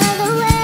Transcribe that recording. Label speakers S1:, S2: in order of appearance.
S1: further away